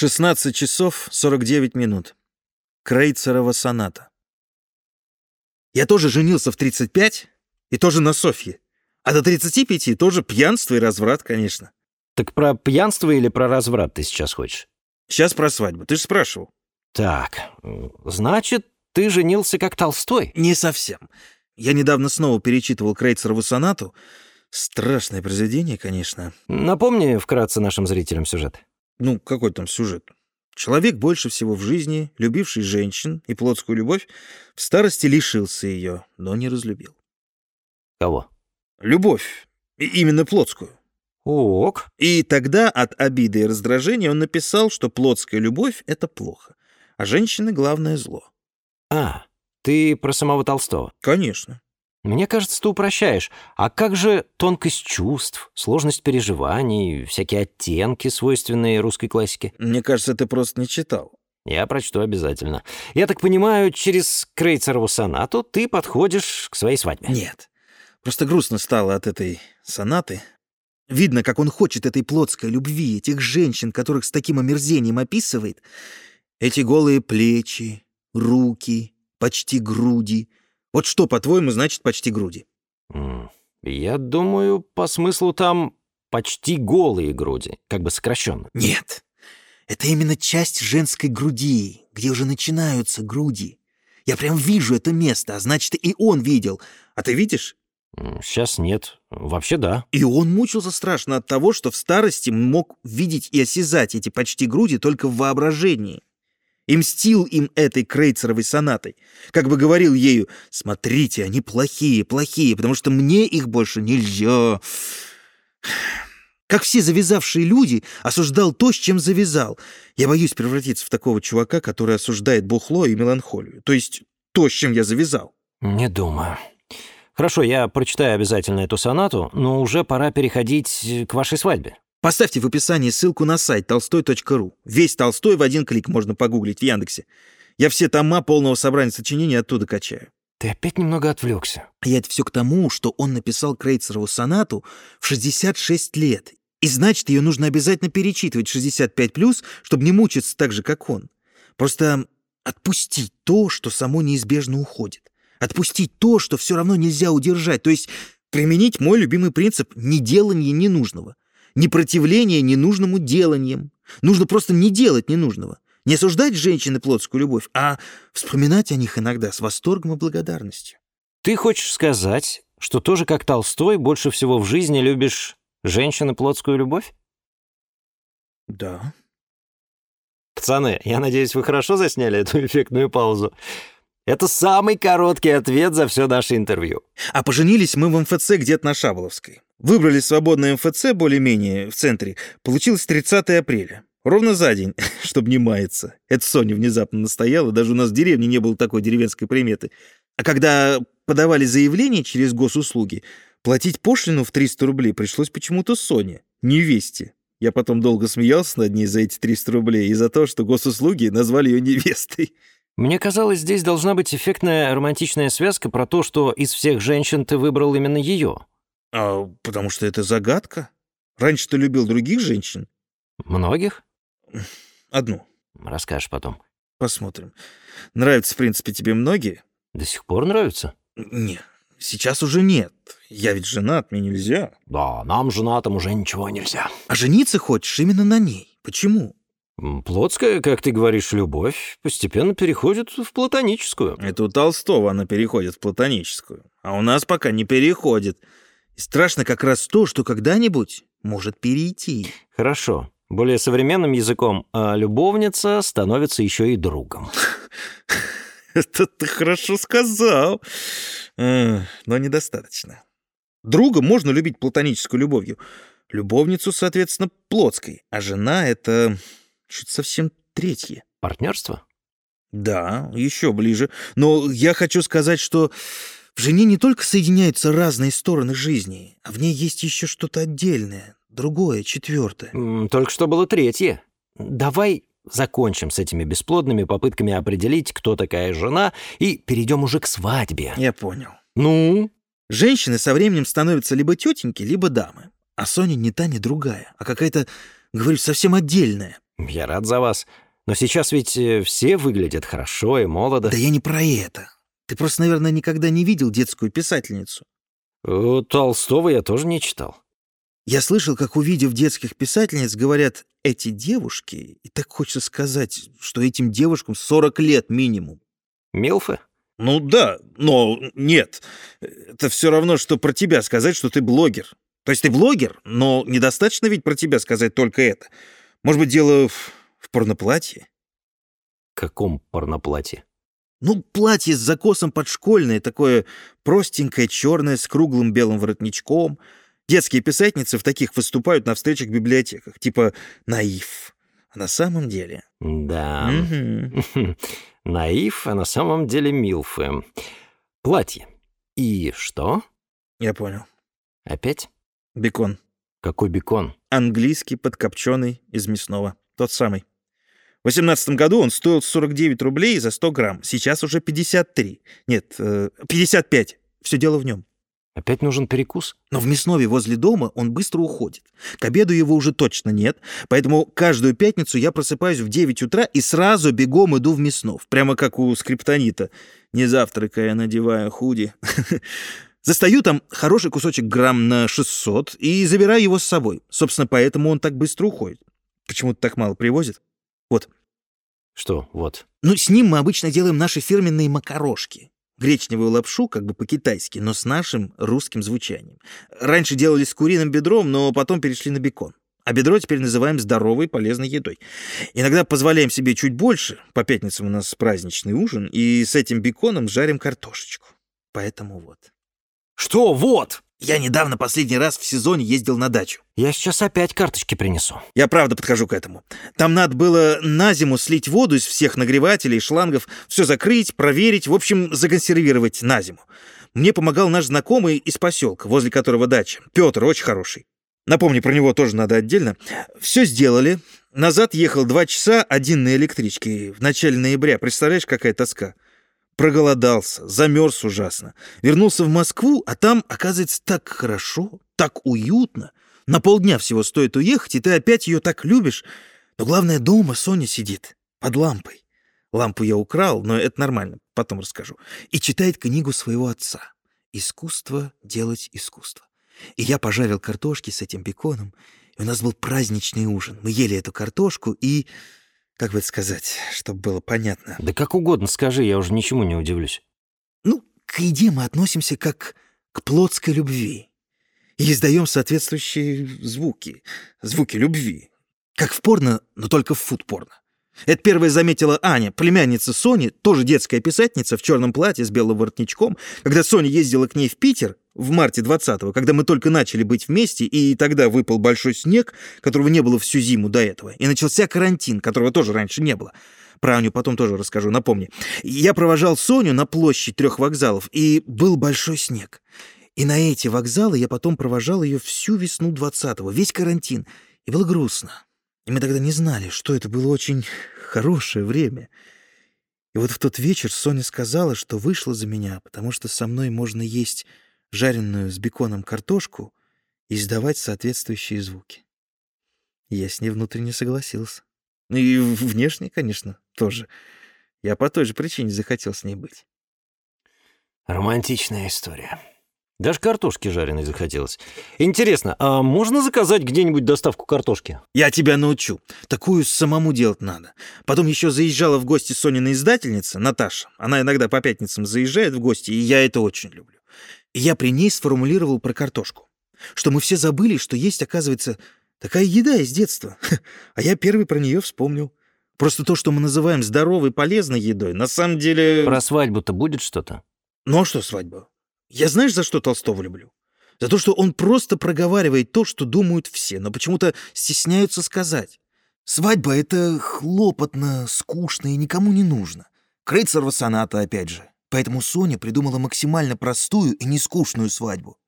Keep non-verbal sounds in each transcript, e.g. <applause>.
16 часов 49 минут. Крейцерова соната. Я тоже женился в 35 и тоже на Софье. А до 35 тоже пьянство и разврат, конечно. Так про пьянство или про разврат ты сейчас хочешь? Сейчас про свадьбу. Ты же спрашивал. Так, значит, ты женился как Толстой? Не совсем. Я недавно снова перечитывал Крейцерову сонату. Страшное произведение, конечно. Напомни вкратце нашим зрителям сюжет. Ну, какой там сюжет? Человек больше всего в жизни, любивший женщин и плотскую любовь, в старости лишился ее, но не разлюбил. Кого? Любовь. И именно плотскую. Ок. И тогда от обиды и раздражения он написал, что плотская любовь — это плохо, а женщины — главное зло. А, ты про самого Толстого. Конечно. Мне кажется, ты упрощаешь. А как же тонкость чувств, сложность переживаний, всякие оттенки, свойственные русской классике? Мне кажется, ты просто не читал. Я прочту обязательно. Я так понимаю, через Крейцерову сонату ты подходишь к своей свадьбе? Нет. Просто грустно стало от этой сонаты. Видно, как он хочет этой плотской любви, этих женщин, которых с таким омерзением описывает. Эти голые плечи, руки, почти груди. Вот что, по-твоему, значит почти груди? Я думаю, по смыслу там почти голые груди, как бы сокращенно. Нет. Это именно часть женской груди, где уже начинаются груди. Я прям вижу это место, а значит, и он видел. А ты видишь? Сейчас нет. Вообще да. И он мучился страшно от того, что в старости мог видеть и осязать эти почти груди только в воображении и мстил им этой крейцеровой сонатой. Как бы говорил ею, смотрите, они плохие, плохие, потому что мне их больше нельзя. Как все завязавшие люди, осуждал то, с чем завязал. Я боюсь превратиться в такого чувака, который осуждает бухло и меланхолию. То есть то, с чем я завязал. Не думаю. Хорошо, я прочитаю обязательно эту сонату, но уже пора переходить к вашей свадьбе. Поставьте в описании ссылку на сайт толстой.ру. Весь Толстой в один клик можно погуглить в Яндексе. Я все тома полного собрания сочинений оттуда качаю. Ты опять немного отвлекся. Я это все к тому, что он написал Крейцерову сонату в 66 лет. И значит, ее нужно обязательно перечитывать 65+, чтобы не мучиться так же, как он. Просто отпустить то, что само неизбежно уходит. Отпустить то, что все равно нельзя удержать. То есть применить мой любимый принцип «неделание ненужного» непротивление ненужному деланиям. Нужно просто не делать ненужного. Не осуждать женщины плотскую любовь, а вспоминать о них иногда с восторгом и благодарностью. Ты хочешь сказать, что тоже как Толстой больше всего в жизни любишь женщины плотскую любовь? Да. Пацаны, я надеюсь, вы хорошо засняли эту эффектную паузу. Это самый короткий ответ за все наше интервью. А поженились мы в МФЦ где-то на Шаболовской. Выбрали свободное МФЦ более-менее в центре. Получилось 30 апреля. Ровно за день, <laughs> чтобы не маяться. Это Соня внезапно настояла, даже у нас в деревне не было такой деревенской приметы. А когда подавали заявление через госуслуги, платить пошлину в 300 рублей пришлось почему-то Соне, невесте. Я потом долго смеялся над ней за эти 300 рублей и за то, что госуслуги назвали ее невестой. Мне казалось, здесь должна быть эффектная романтичная связка про то, что из всех женщин ты выбрал именно ее. А потому что это загадка. Раньше ты любил других женщин? Многих? Одну. Расскажешь потом. Посмотрим. Нравятся, в принципе, тебе многие? До сих пор нравятся? Не, сейчас уже нет. Я ведь женат, мне нельзя. Да, нам, женатым, уже ничего нельзя. А жениться хочешь именно на ней. Почему? Плотская, как ты говоришь, любовь постепенно переходит в платоническую. Это у Толстого она переходит в платоническую. А у нас пока не переходит. И страшно как раз то, что когда-нибудь может перейти. Хорошо. Более современным языком, а любовница становится еще и другом. <laughs> Это ты хорошо сказал. Э, но недостаточно. Друга можно любить платонической любовью. Любовницу, соответственно, плотской. А жена — это что-то совсем третье. Партнерство? Да, еще ближе. Но я хочу сказать, что в жене не только соединяются разные стороны жизни, а в ней есть еще что-то отдельное, другое, четвертое. Только что было третье. Давай закончим с этими бесплодными попытками определить, кто такая жена, и перейдем уже к свадьбе. Я понял. Ну? Женщины со временем становятся либо тетеньки, либо дамы. А Соня не та, ни другая, а какая-то, говорю, совсем отдельная. Я рад за вас. Но сейчас ведь э, все выглядят хорошо и молодо. Да я не про это. Ты просто, наверное, никогда не видел детскую писательницу. Э, Толстого я тоже не читал. Я слышал, как, увидев детских писательниц, говорят «эти девушки», и так хочется сказать, что этим девушкам 40 лет минимум. Милфы? Ну да, но нет. Это все равно, что про тебя сказать, что ты блогер. То есть ты блогер, но недостаточно ведь про тебя сказать только это. Может быть, дело в, в порноплатье? Каком порноплатье? Ну, платье с закосом подшкольное, такое простенькое, черное, с круглым белым воротничком. Детские писательницы в таких выступают на встречах в библиотеках, типа «Наив». А на самом деле... Да. <laughs> Наив, а на самом деле милфы. Платье. И что? Я понял. Опять? Бекон. Какой бекон? Английский, подкопченый, из мясного. Тот самый. В 18 году он стоил 49 рублей за 100 грамм. Сейчас уже 53. Нет, э, 55. Все дело в нем. Опять нужен перекус? Но в Мяснове возле дома он быстро уходит. К обеду его уже точно нет, поэтому каждую пятницу я просыпаюсь в 9 утра и сразу бегом иду в Мяснов, прямо как у скриптонита, не завтракая, надевая худи. <laughs> Застаю там хороший кусочек грамм на 600 и забираю его с собой. Собственно, поэтому он так быстро уходит. Почему-то так мало привозит. Вот. Что, вот. Ну, с ним мы обычно делаем наши фирменные макарошки. Гречневую лапшу, как бы по-китайски, но с нашим русским звучанием. Раньше делали с куриным бедром, но потом перешли на бекон. А бедро теперь называем здоровой, полезной едой. Иногда позволяем себе чуть больше. По пятницам у нас праздничный ужин, и с этим беконом жарим картошечку. Поэтому вот. Что, вот? Я недавно последний раз в сезоне ездил на дачу. Я сейчас опять карточки принесу. Я правда подхожу к этому. Там надо было на зиму слить воду из всех нагревателей, шлангов, все закрыть, проверить, в общем, законсервировать на зиму. Мне помогал наш знакомый из поселка, возле которого дача. Петр, очень хороший. Напомни, про него тоже надо отдельно. Все сделали. Назад ехал два часа, один на электричке. В начале ноября. Представляешь, какая тоска? Проголодался, замерз ужасно. Вернулся в Москву, а там, оказывается, так хорошо, так уютно. На полдня всего стоит уехать, и ты опять ее так любишь. Но главное, дома Соня сидит, под лампой. Лампу я украл, но это нормально, потом расскажу. И читает книгу своего отца. «Искусство делать искусство». И я пожарил картошки с этим беконом, и у нас был праздничный ужин. Мы ели эту картошку и... Как бы это сказать, чтобы было понятно. Да как угодно скажи, я уже ничему не удивлюсь. Ну, к еде мы относимся как к плотской любви. И издаем соответствующие звуки. Звуки любви. Как в порно, но только в фуд-порно. Это первая заметила Аня, племянница Сони, тоже детская писательница в черном платье с белым воротничком. Когда Соня ездила к ней в Питер в марте 20-го, когда мы только начали быть вместе, и тогда выпал большой снег, которого не было всю зиму до этого, и начался карантин, которого тоже раньше не было. Про Аню потом тоже расскажу, напомни. Я провожал Соню на площадь трех вокзалов, и был большой снег. И на эти вокзалы я потом провожал ее всю весну 20-го, весь карантин. И было грустно. И мы тогда не знали, что это было очень хорошее время. И вот в тот вечер Соня сказала, что вышла за меня, потому что со мной можно есть жареную с беконом картошку и издавать соответствующие звуки. Я с ней внутренне согласился. Ну и внешне, конечно, тоже. Я по той же причине захотел с ней быть. Романтичная история. Даже картошки жареной захотелось. Интересно, а можно заказать где-нибудь доставку картошки? Я тебя научу. Такую самому делать надо. Потом еще заезжала в гости Сонина издательница, Наташа. Она иногда по пятницам заезжает в гости, и я это очень люблю. Я при ней сформулировал про картошку. Что мы все забыли, что есть, оказывается, такая еда из детства. <laughs> А я первый про нее вспомнил. Просто то, что мы называем здоровой, полезной едой, на самом деле... Про свадьбу-то будет что-то? Ну а что свадьба? Я знаешь, за что Толстого люблю? За то, что он просто проговаривает то, что думают все, но почему-то стесняются сказать. Свадьба — это хлопотно, скучно и никому не нужно. Крейцерова соната, опять же. Поэтому Соня придумала максимально простую и нескучную свадьбу.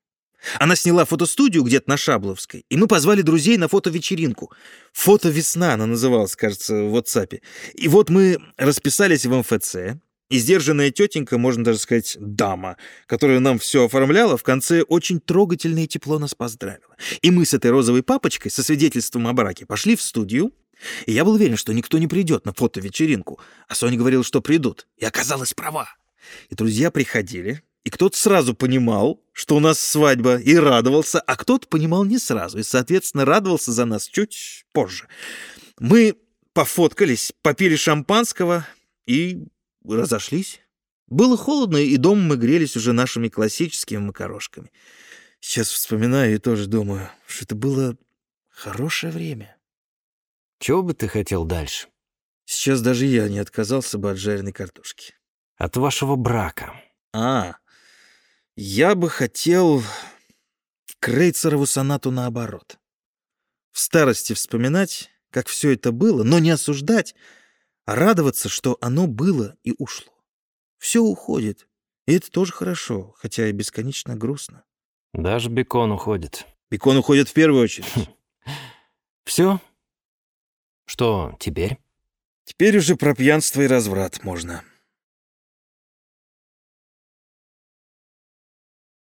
Она сняла фотостудию где-то на Шабловской, и мы позвали друзей на фотовечеринку. «Фото-весна» она называлась, кажется, в WhatsApp. И вот мы расписались в МФЦ, и сдержанная тетенька, можно даже сказать, дама, которая нам все оформляла, в конце очень трогательно и тепло нас поздравила. И мы с этой розовой папочкой со свидетельством о браке пошли в студию, И я был уверен, что никто не придет на фотовечеринку, а Соня говорила, что придут. И оказалась права. И друзья приходили, и кто-то сразу понимал, что у нас свадьба, и радовался, а кто-то понимал не сразу, и, соответственно, радовался за нас чуть позже. Мы пофоткались, попили шампанского и разошлись. Было холодно, и дома мы грелись уже нашими классическими макарошками. Сейчас вспоминаю и тоже думаю, что это было хорошее время. Чего бы ты хотел дальше? Сейчас даже я не отказался бы от жареной картошки. От вашего брака. А, я бы хотел Крейцерову сонату наоборот. В старости вспоминать, как все это было, но не осуждать, а радоваться, что оно было и ушло. Все уходит, и это тоже хорошо, хотя и бесконечно грустно. Даже бекон уходит. Бекон уходит в первую очередь. Все? Что теперь? Теперь уже про пьянство и разврат можно.